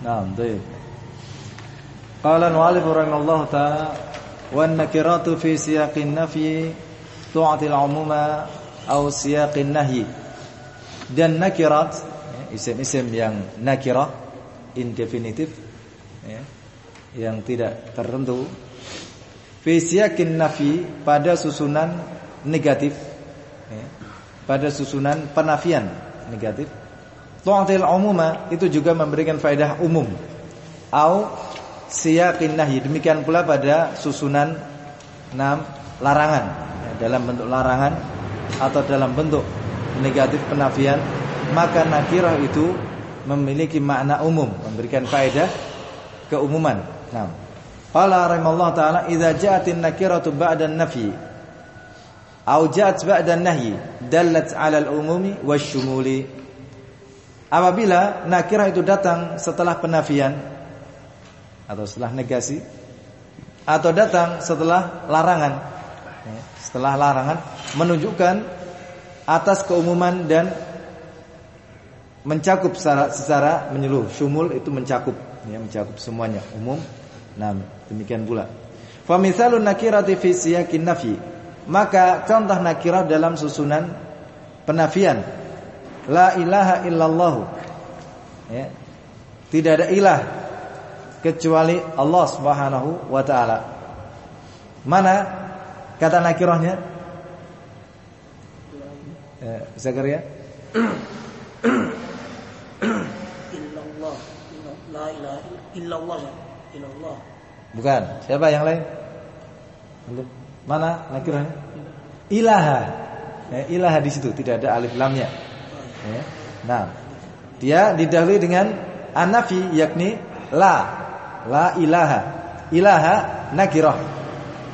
Naam, baik. Qala al-mu'allif rahimallahu ta'ala wan nakiratu fi siyaqin nafyi tu'atil umuma aw siyaqin nahyi. Dan nakirat ya, isim-isim yang nakirah indefinitif ya, yang tidak tertentu fi siyaqin nafyi pada susunan negatif ya, pada susunan penafian negatif Tu'atil umuma itu juga memberikan faedah umum. Au siyaqin nahyi. Demikian pula pada susunan enam larangan. Dalam bentuk larangan atau dalam bentuk negatif penafian, maka nakirah itu memiliki makna umum, memberikan faedah keumuman. Nah, qala rahimallahu taala idza ja'atin nakiratu ba'da an-nafyi au ja'at ba'da an-nahyi dallat 'ala al-umumi wasyumuli Apabila nakirah itu datang setelah penafian atau setelah negasi atau datang setelah larangan, ya, setelah larangan menunjukkan atas keumuman dan mencakup secara, secara menyeluruh. Syumul itu mencakup, ya, mencakup semuanya, umum. Nah, demikian pula. Fa mithalun nakirati fi siyaqin nafi. Maka contoh nakirah dalam susunan penafian La ilaha illallah. Ya. Tidak ada ilah kecuali Allah Subhanahu wa taala. Mana kata nakirahnya? Eh, Zakaria? illallah la ilaha illallah illallah Bukan. Siapa yang lain? Mana nakirahnya? Ilaha. Ya, ilaha di situ tidak ada alif lamnya. Ya. Nah, dia didahului dengan anafi yakni la, la ilaha. Ilaha nakirah.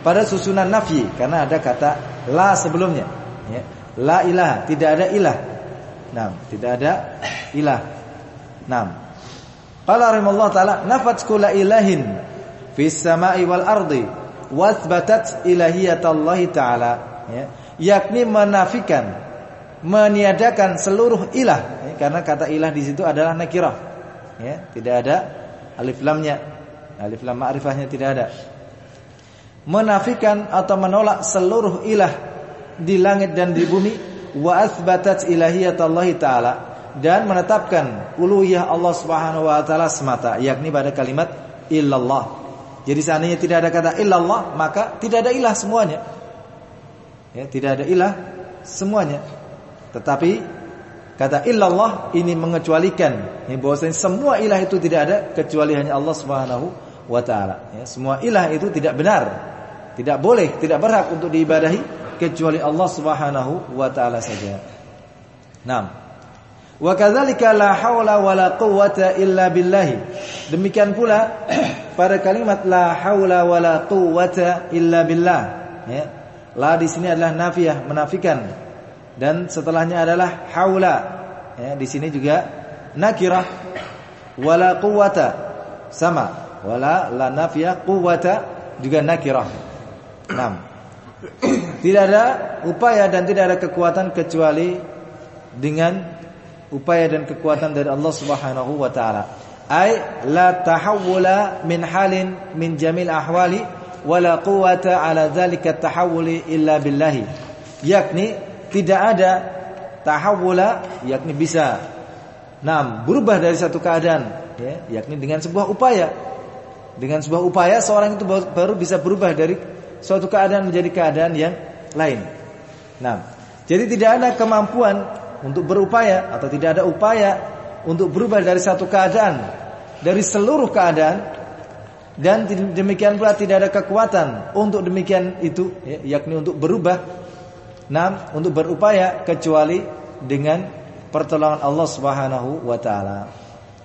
Pada susunan nafi karena ada kata la sebelumnya. Ya. La ilaha, tidak ada ilah. Nah, tidak ada ilah. Nah. Qala rahimallahu taala nafat kula ilahin fis sama'i wal ardi wathbatat ilahiyatallahi taala ya yakni menafikan meniadakan seluruh ilah. Ya, karena kata ilah di situ adalah nakirah. Ya tidak ada alif lamnya. Alif lam ma'rifahnya tidak ada. Menafikan atau menolak seluruh ilah di langit dan di bumi wa athbatat ilahiyatallahi taala dan menetapkan uluhiyah Allah Subhanahu wa taala semata yakni pada kalimat illallah. Jadi seandainya tidak ada kata illallah maka tidak ada ilah semuanya. Ya tidak ada ilah semuanya tetapi kata illallah ini mengecualikan ya, bahwasanya semua ilah itu tidak ada kecuali hanya Allah Subhanahu wa taala. Ya, semua ilah itu tidak benar, tidak boleh, tidak berhak untuk diibadahi kecuali Allah Subhanahu wa taala saja. Naam. Wa kadzalika la haula wala quwwata illa billah. Demikian pula pada kalimat la haula wala quwwata illa billah. Ya. La di sini adalah nafiyah, menafikan dan setelahnya adalah haula. Ya, di sini juga nakirah wala quwata sama wala la nafiyah quwata juga nakirah. 6. Tidak ada upaya dan tidak ada kekuatan kecuali dengan upaya dan kekuatan dari Allah Subhanahu wa taala. Ai la tahawula min halin min jamil ahwali wala quwata ala dzalika tahawuli illa billahi. Yakni tidak ada tahawula yakni bisa nam berubah dari satu keadaan ya yakni dengan sebuah upaya dengan sebuah upaya seorang itu baru bisa berubah dari suatu keadaan menjadi keadaan yang lain. Nah, jadi tidak ada kemampuan untuk berupaya atau tidak ada upaya untuk berubah dari satu keadaan dari seluruh keadaan dan demikian pula tidak ada kekuatan untuk demikian itu ya, yakni untuk berubah Nah, untuk berupaya kecuali dengan pertolongan Allah Subhanahu wa taala.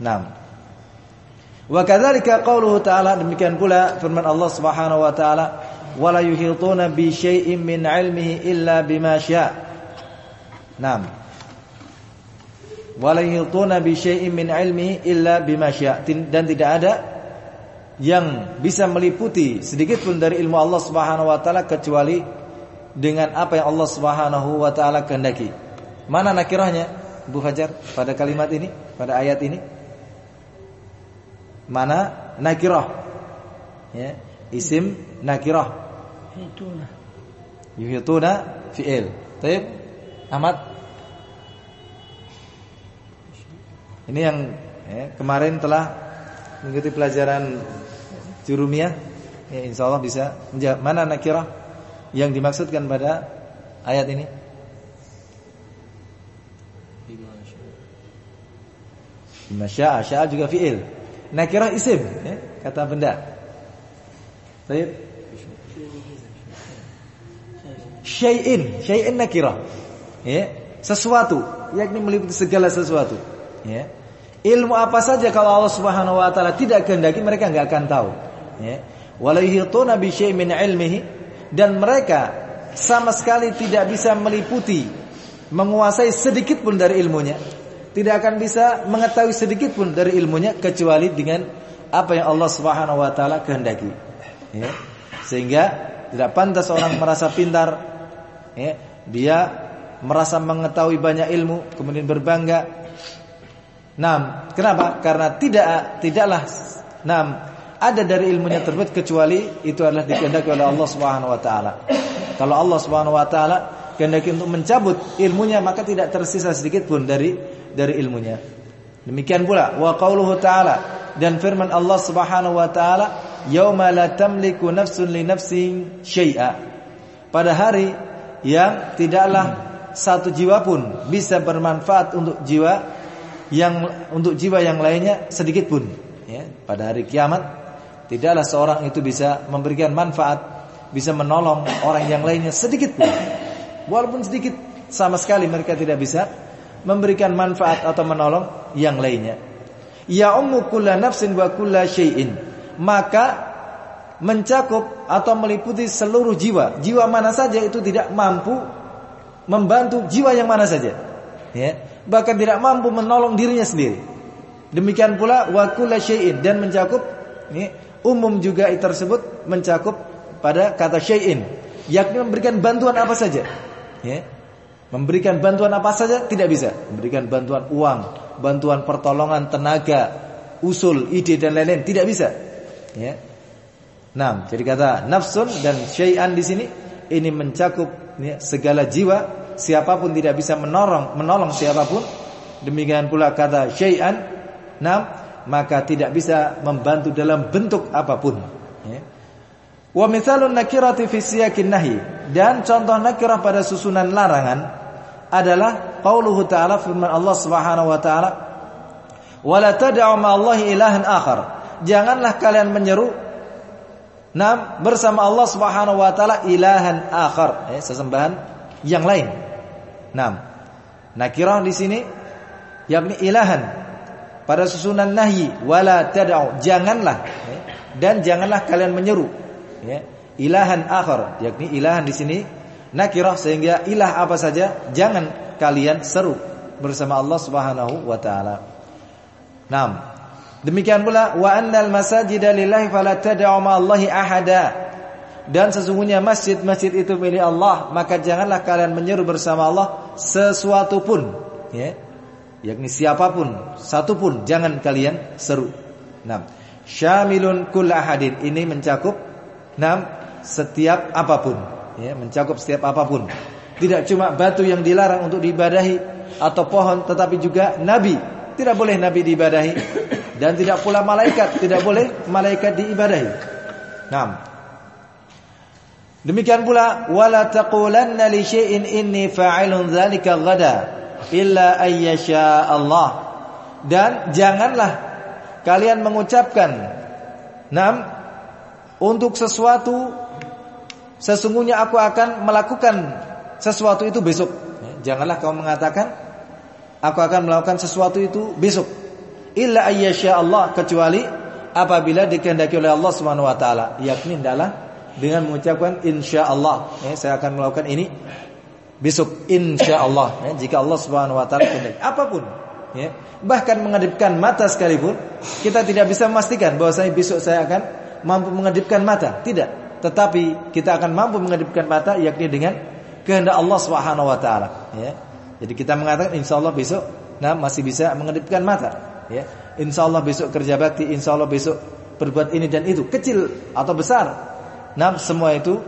Naam. Wa kadzalika qauluhu ta'ala demikian pula firman Allah Subhanahu wa taala wala yuhituna bi syai'in min 'ilmihi illa bima syaa. Naam. Wala yuhituna bi syai'in min 'ilmihi illa bima syaa. Dan tidak ada yang bisa meliputi sedikit pun dari ilmu Allah Subhanahu wa taala kecuali dengan apa yang Allah Subhanahu wa taala kehendaki. Mana nakirahnya? Bu Fajar pada kalimat ini, pada ayat ini? mana nakirah. Ya, isim nakirah. Hituna. Yuhituna fi'il. Baik. Ahmad. Ini yang ya, kemarin telah mengikuti pelajaran jurumiyah. Ya, insya Allah bisa menjawab mana nakirah yang dimaksudkan pada ayat ini. Bima sya'a, sya'a juga fi'il. Nakirah isim, ya, kata benda. Baik. Syai'in, syai'in nakirah. Ya, sesuatu, yakni meliputi segala sesuatu. Ya. Ilmu apa saja kalau Allah Subhanahu wa taala tidak kehendaki mereka enggak akan tahu. Ya. Wala yuhituna bi syai'in min ilmihi dan mereka sama sekali tidak bisa meliputi menguasai sedikit pun dari ilmunya tidak akan bisa mengetahui sedikit pun dari ilmunya kecuali dengan apa yang Allah Subhanahu wa taala kehendaki. Ya. Sehingga tidak pantas orang merasa pintar ya, dia merasa mengetahui banyak ilmu kemudian berbangga. Nam, kenapa? Karena tidak tidaklah nam ada dari ilmunya tersebut kecuali itu adalah dikehendaki oleh Allah Subhanahu wa taala. Kalau Allah Subhanahu wa taala kehendaki untuk mencabut ilmunya maka tidak tersisa sedikit pun dari dari ilmunya. Demikian pula wa qauluhu ta'ala dan firman Allah Subhanahu wa taala yauma la tamliku nafsun li nafsin syai'a. Pada hari yang tidaklah satu jiwa pun bisa bermanfaat untuk jiwa yang untuk jiwa yang lainnya sedikit pun ya pada hari kiamat tidaklah seorang itu bisa memberikan manfaat bisa menolong orang yang lainnya sedikit pun walaupun sedikit sama sekali mereka tidak bisa memberikan manfaat atau menolong yang lainnya. Ya ummu kulla nafsin wa kulla syai'in. Maka mencakup atau meliputi seluruh jiwa. Jiwa mana saja itu tidak mampu membantu jiwa yang mana saja. Ya, bahkan tidak mampu menolong dirinya sendiri. Demikian pula wa kulla syai'in dan mencakup ini umum juga tersebut mencakup pada kata syai'in yakni memberikan bantuan apa saja. Ya, Memberikan bantuan apa saja tidak bisa. Memberikan bantuan uang, bantuan pertolongan, tenaga, usul, ide dan lain-lain tidak bisa. Ya. Nah, jadi kata nafsun dan syai'an di sini ini mencakup ya, segala jiwa. Siapa pun tidak bisa menolong, menolong siapa pun. Demikian pula kata syai'an, nah, maka tidak bisa membantu dalam bentuk apa pun. Ya. Wa mithalun nakirati fi siyakin nahi. Dan contoh nakirah pada susunan larangan adalah qauluhu ta'ala firman Allah Subhanahu wa taala wala tad'u ma'allahi ilahan akhar. Janganlah kalian menyeru nam bersama Allah Subhanahu wa taala ilahan akhar. Eh, sesembahan yang lain. Nam. Nakirah di sini yakni ilahan pada susunan nahyi wala tad'u janganlah eh, dan janganlah kalian menyeru ya ilahan akhar yakni ilahan di sini nakirah sehingga ilah apa saja jangan kalian seru bersama Allah Subhanahu wa taala. Naam. Demikian pula wa annal masajida lillahi fala tad'u ma'allahi ahada. Dan sesungguhnya masjid-masjid itu milik Allah, maka janganlah kalian menyeru bersama Allah sesuatu pun, ya. Yakni siapa pun, satu pun jangan kalian seru. Naam. Syamilun kull ahadin ini mencakup naam setiap apa pun ya, mencakup setiap apa pun. Tidak cuma batu yang dilarang untuk diibadahi atau pohon, tetapi juga nabi. Tidak boleh nabi diibadahi dan tidak pula malaikat, tidak boleh malaikat diibadahi. Naam. Demikian pula wala taqulanna li syai'in inni fa'ilun dzalika illa ayyasha Allah. Dan janganlah kalian mengucapkan nam untuk sesuatu Sesungguhnya aku akan melakukan sesuatu itu besok. Janganlah kau mengatakan aku akan melakukan sesuatu itu besok. Illa ayyasha Allah kecuali apabila dikehendaki oleh Allah Subhanahu wa taala, yakni adalah dengan mengucapkan insyaallah, ya, saya akan melakukan ini besok insyaallah, ya, jika Allah Subhanahu wa taala kehendaki. Apa pun, ya. Bahkan mengedipkan mata sekalipun, kita tidak bisa memastikan bahwa saya besok saya akan mampu mengedipkan mata. Tidak. Tetapi kita akan mampu mengedipkan mata yakni dengan kehendak Allah Subhanahu wa taala ya. Jadi kita mengatakan insyaallah besok nah masih bisa mengedipkan mata ya. insya Allah besok kerja bakti, insya Allah besok berbuat ini dan itu, kecil atau besar. Nah, semua itu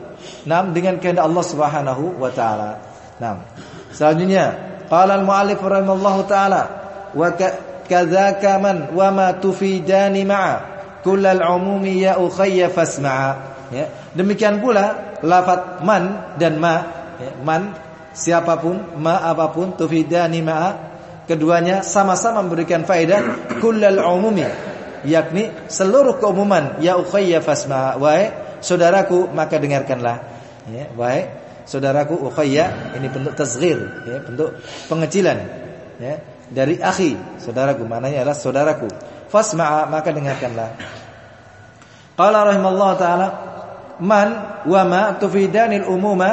nah dengan kehendak Allah Subhanahu wa taala. Nah, selanjutnya qala al-mu'allif rahimallahu taala wa kadzaka man wa ma tufidani ma'a kullal umumi ya ukhayya fasma'a. Ya. Demikian pula lafaz man dan ma. Ya, man siapa pun ma apa pun tufidani ma'a. Keduanya sama-sama memberikan faedah kullal umumi yakni seluruh keumuman ya ukhayya fasma wahai saudaraku maka dengarkanlah. Ya wahai saudaraku ukhayya ini bentuk tasghir ya bentuk pengecilan ya dari akhi saudaraku maknanya adalah saudaraku. Fasma maka dengarkanlah. Qala rahimallahu taala man wa ma tufidanil umuma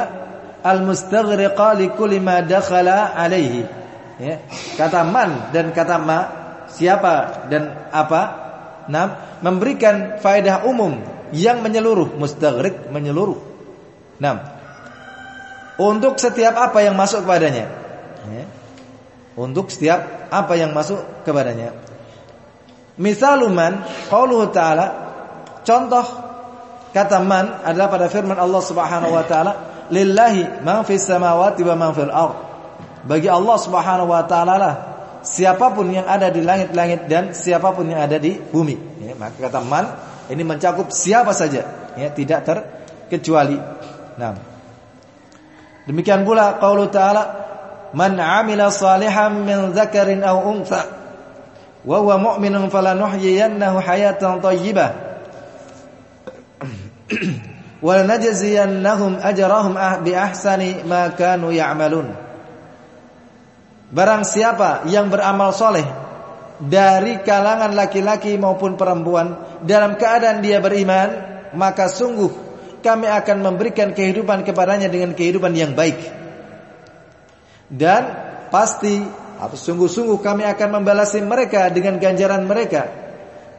al mustaghriqa li kulli ma dakhala alaihi ya kata man dan kata ma siapa dan apa? Nah, memberikan faedah umum yang menyeluruh, mustaghriq menyeluruh. Nah, untuk setiap apa yang masuk kepadanya. Ya. Untuk setiap apa yang masuk kepadanya. Misaluman qauluhu ta'ala contoh kata man adalah pada firman Allah Subhanahu wa taala lillahi ma fis samawati wa ma fil ard. Bagi Allah Subhanahu wa taala lah siapa pun yang ada di langit-langit dan siapa pun yang ada di bumi. Ya, maka kata man ini mencakup siapa saja, ya, tidak terkecuali. Nah. Demikian pula qaulu ta'ala man 'amila salihan min dzakarin aw untha wa huwa mu'minun falanuhyiyannahu hayatan thayyibah wa lanajziyannahum ajrahum bi ahsani ma kanu ya'malun. Barang siapa yang beramal soleh dari kalangan laki-laki maupun perempuan dalam keadaan dia beriman, maka sungguh kami akan memberikan kehidupan kepadanya dengan kehidupan yang baik. Dan pasti atau sungguh-sungguh kami akan membalasi mereka dengan ganjaran mereka.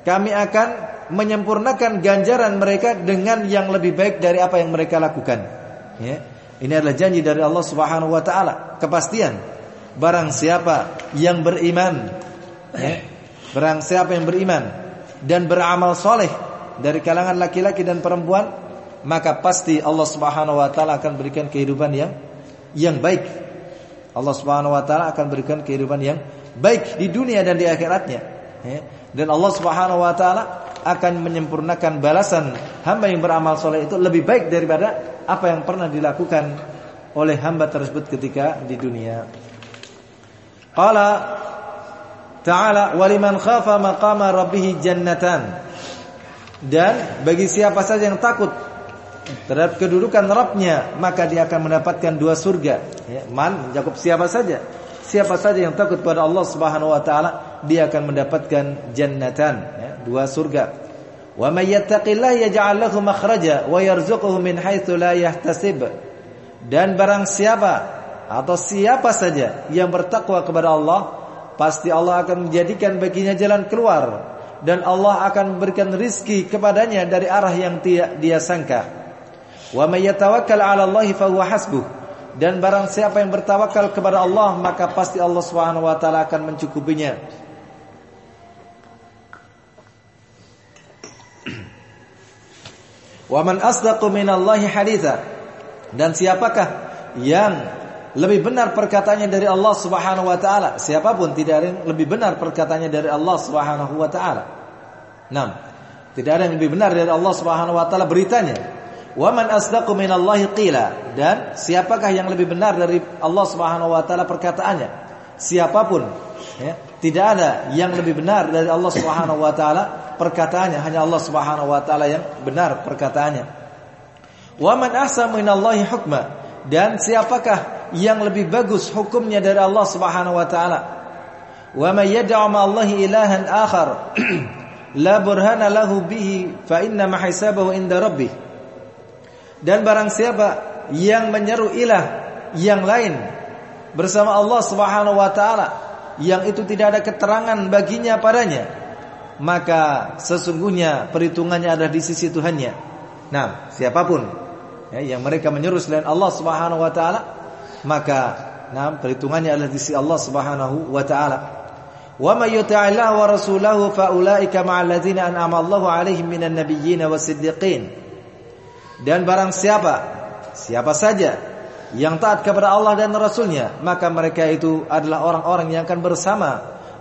Kami akan menyempurnakan ganjaran mereka dengan yang lebih baik dari apa yang mereka lakukan. Ya. Ini adalah janji dari Allah Subhanahu wa taala, kepastian barang siapa yang beriman ya, barang siapa yang beriman dan beramal soleh dari kalangan laki-laki dan perempuan maka pasti Allah Subhanahu wa taala akan berikan kehidupan yang yang baik Allah Subhanahu wa taala akan berikan kehidupan yang baik di dunia dan di akhiratnya ya. dan Allah Subhanahu wa taala akan menyempurnakan balasan hamba yang beramal soleh itu lebih baik daripada apa yang pernah dilakukan oleh hamba tersebut ketika di dunia. Qala Ta'ala waliman khafa maqama rabbih jannatan. Dan bagi siapa saja yang takut terhadap kedudukan Rabbnya maka dia akan mendapatkan dua surga. Ya, man mencakup siapa saja. Siapa saja yang takut pada Allah Subhanahu wa taala dia akan mendapatkan jannatan, ya, dua surga. Wa may lahu makhraja wa yarzuquhu min haitsu la yahtasib. Dan barang siapa atau siapa saja yang bertakwa kepada Allah, pasti Allah akan menjadikan baginya jalan keluar dan Allah akan memberikan rizki kepadanya dari arah yang dia, dia sangka. Wa may yatawakkal 'ala Allah fa. Dan barang siapa yang bertawakal kepada Allah, maka pasti Allah taala akan mencukupinya. Wa man asdaqu haditha. Dan siapakah yang lebih benar perkataannya dari Allah Subhanahu wa taala. Siapa pun tidak ada yang lebih benar perkataannya dari Allah Subhanahu wa taala. Tidak ada yang lebih benar dari Allah Subhanahu wa taala beritanya. Wa man asdaqu minallahi qila. Dan siapakah yang lebih benar dari Allah Subhanahu wa taala perkataannya? Siapa pun ya, tidak ada yang lebih benar dari Allah Subhanahu wa taala perkataannya, hanya Allah Subhanahu wa taala yang benar perkataannya. Wa man ahsanu minallahi hukma. Dan siapakah yang lebih bagus hukumnya dari Allah Subhanahu wa taala. Wa may yad'u ma Allah ilahan akhar la burhana lahu bihi fa inna ma hisabahu inda rabbih. Dan barang siapa yang menyeru ilah yang lain bersama Allah Subhanahu wa taala yang itu tidak ada keterangan baginya padanya maka sesungguhnya perhitungannya ada di sisi Tuhannya. Nah, siapa pun ya, yang mereka menyeru selain Allah Subhanahu wa taala maka nah perhitungannya adalah di sisi Allah Subhanahu wa taala. Yuti'illah wa rasulahu fa ulaika ma'al ladzina an'ama Allahu 'alaihim minan nabiyyin was-siddiqin. Dan barang siapa siapa saja yang taat kepada Allah dan Rasulnya maka mereka itu adalah orang-orang yang akan bersama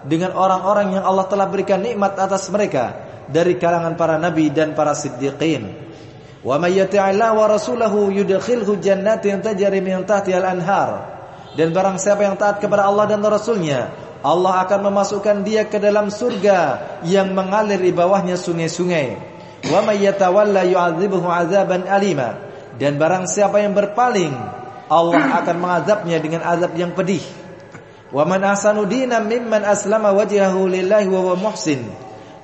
dengan orang-orang yang Allah telah berikan nikmat atas mereka dari kalangan para nabi dan para siddiqin. Wa may wa rasulahu yudkhilhu jannatin tajri min al-anhar. Dan barang siapa yang taat kepada Allah dan Rasulnya Allah akan memasukkan dia ke dalam surga yang mengalir di bawahnya sungai-sungai wa may yatawalla yu'adzibuhu 'adzaban alima. Dan barang siapa yang berpaling Allah akan mengazabnya dengan azab yang pedih. Wa man ahsanu dinan mimman aslama wajhahu lillahi wa huwa muhsin.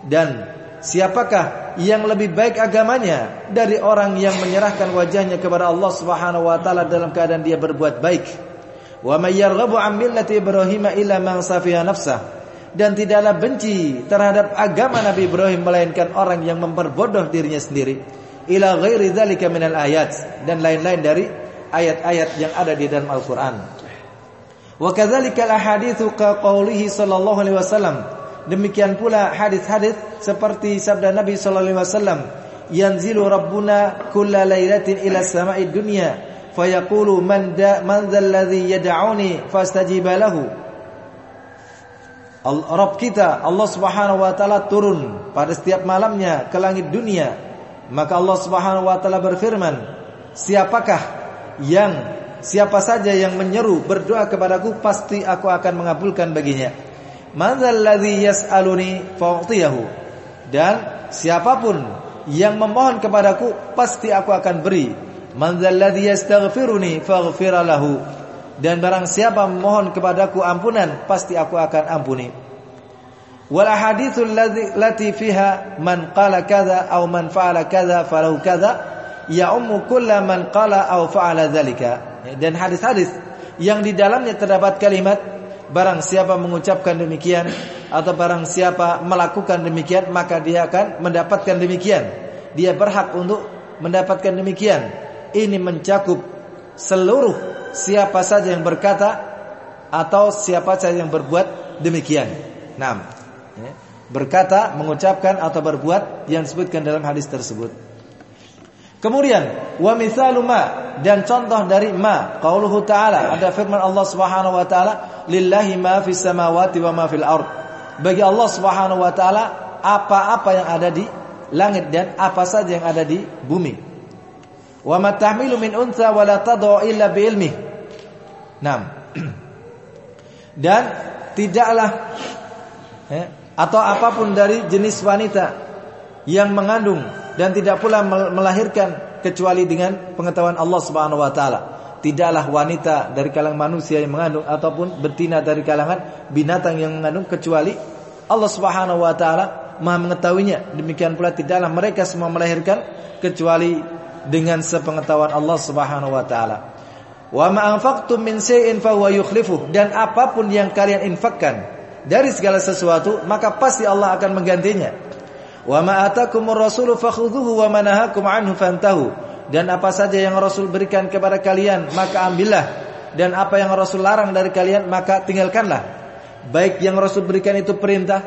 Dan siapakah yang lebih baik agamanya dari orang yang menyerahkan wajahnya kepada Allah Subhanahu wa taala dalam keadaan dia berbuat baik? Wa may yarghabu an millati ibrahim illa man safiha nafsah dan tidaklah benci terhadap agama Nabi Ibrahim melainkan orang yang memperbodoh dirinya sendiri ila ghairi dzalika minal ayat dan lain-lain dari ayat-ayat yang ada di dalam Al-Qur'an. Wa kadzalika al-ahaditsu ka qaulihi sallallahu alaihi wasallam. Demikian pula hadis-hadis seperti sabda Nabi sallallahu alaihi wasallam, "Yanzilu rabbuna kulla lailatin ila samai dunya fayaqulu man da man dzal ladzi yad'uni fastajiba lahu." Rabb kita Allah Subhanahu wa taala turun pada setiap malamnya ke langit dunia. Maka Allah Subhanahu wa taala berfirman, "Siapakah yang siapa saja yang menyeru berdoa kepadaku pasti aku akan mengabulkan baginya." Madzal ladzi yas'aluni fa'tiyahu. Dan siapa pun yang memohon kepadaku pasti aku akan beri. Madzal ladzi yastaghfiruni faghfir lahu. Dan barang siapa memohon kepadaku ampunan pasti aku akan ampuni. Wal ahaditsul lati fiha man qala kadza aw man fa'ala kadza falahu kadza ya ummu kulla man qala aw fa'ala dzalika. Dan hadis-hadis yang di dalamnya terdapat kalimat barang siapa mengucapkan demikian atau barang siapa melakukan demikian maka dia akan mendapatkan demikian. Dia berhak untuk mendapatkan demikian. Ini mencakup seluruh siapa saja yang berkata atau siapa saja yang berbuat demikian. Nah, berkata, mengucapkan atau berbuat yang disebutkan dalam hadis tersebut. Kemudian wa mithalu ma dan contoh dari ma qauluhu ta'ala. Ada firman Allah Subhanahu wa taala lillahi ma fis samawati wa ma fil ard. Bagi Allah Subhanahu wa taala apa-apa yang ada di langit dan apa saja yang ada di bumi wa ma tahmilu min untha wa la illa bi ilmi Naam dan tidaklah eh, atau apa pun dari jenis wanita yang mengandung dan tidak pula melahirkan kecuali dengan pengetahuan Allah Subhanahu wa taala. Tidaklah wanita dari kalangan manusia yang mengandung ataupun betina dari kalangan binatang yang mengandung kecuali Allah Subhanahu wa taala Maha mengetahuinya. Demikian pula tidaklah mereka semua melahirkan kecuali dengan sepengetahuan Allah Subhanahu wa taala. Wa ma anfaqtum min shay'in fa huwa dan apa pun yang kalian infakkan dari segala sesuatu maka pasti Allah akan menggantinya. Wa ma atakumur rasulu fakhudhuhu wa ma nahakum anhu fantahu. Dan apa saja yang Rasul berikan kepada kalian maka ambillah dan apa yang Rasul larang dari kalian maka tinggalkanlah. Baik yang Rasul berikan itu perintah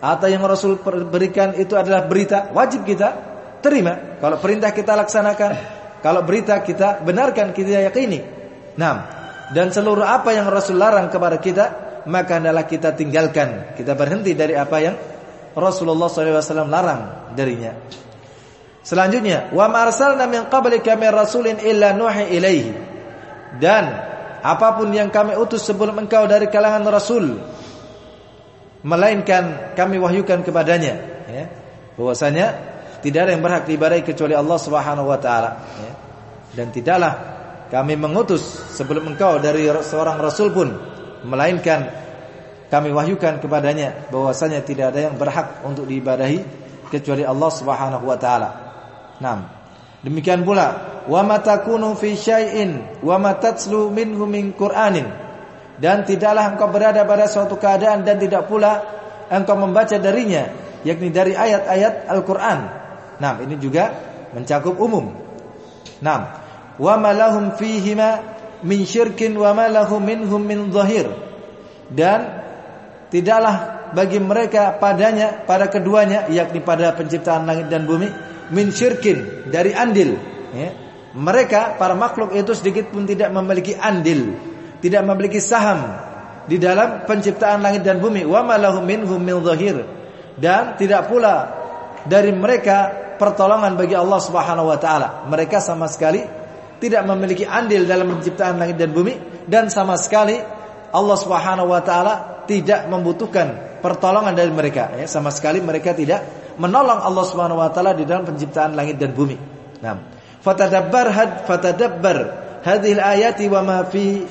atau yang Rasul berikan itu adalah berita, wajib kita terima. Kalau perintah kita laksanakan, kalau berita kita benarkan, kita yakini. Nah, dan seluruh apa yang Rasul larang kepada kita, maka adalah kita tinggalkan. Kita berhenti dari apa yang Rasulullah SAW larang darinya. Selanjutnya, wa marsalna min qablika min rasulin illa nuhi ilaihi. Dan apa pun yang kami utus sebelum engkau dari kalangan rasul, melainkan kami wahyukan kepadanya, ya. Bahwasanya tidak ada yang berhak diibadahi kecuali Allah Subhanahu wa taala, ya. Dan tidaklah kami mengutus sebelum engkau dari seorang rasul pun melainkan kami wahyukan kepadanya bahwasanya tidak ada yang berhak untuk diibadahi kecuali Allah Subhanahu wa taala. Naam. Demikian pula wa matakunu fi syai'in wa matatslu minhu min Qur'anin dan tidaklah engkau berada pada suatu keadaan dan tidak pula engkau membaca darinya yakni dari ayat-ayat Al-Qur'an. Nah, ini juga mencakup umum. Nah, wa ma lahum fihima min syirkin wa ma lahum minhum min zahir. Dan tidaklah bagi mereka padanya pada keduanya yakni pada penciptaan langit dan bumi min syirkin dari andil ya. mereka para makhluk itu sedikit pun tidak memiliki andil tidak memiliki saham di dalam penciptaan langit dan bumi wa malahum minhum min zahir dan tidak pula dari mereka pertolongan bagi Allah Subhanahu wa taala mereka sama sekali tidak memiliki andil dalam penciptaan langit dan bumi dan sama sekali Allah Subhanahu wa taala tidak membutuhkan pertolongan dari mereka ya sama sekali mereka tidak menolong Allah Subhanahu wa taala di dalam penciptaan langit dan bumi. Nah, fatadabbar had fatadabbar hadhil ayati wa ma fi.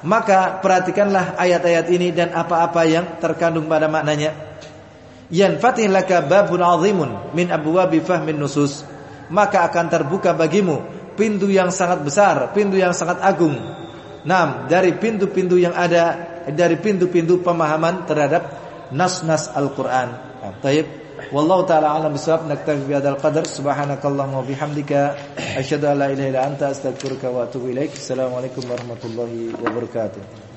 Maka perhatikanlah ayat-ayat ini dan apa-apa yang terkandung pada maknanya. Yanfatih laka babun azimun min abwabi fahmin nusus. Maka akan terbuka bagimu pintu yang sangat besar, pintu yang sangat agung. Nah, dari pintu-pintu yang ada dari pintu-pintu pemahaman terhadap nas-nas Al-Qur'an. Taib. Wallahu taala alam bisawab naktafi bi hadzal qadar subhanakallahumma wa bihamdika asyhadu an la ilaha illa anta astaghfiruka wa atubu ilaik. Assalamualaikum warahmatullahi wabarakatuh.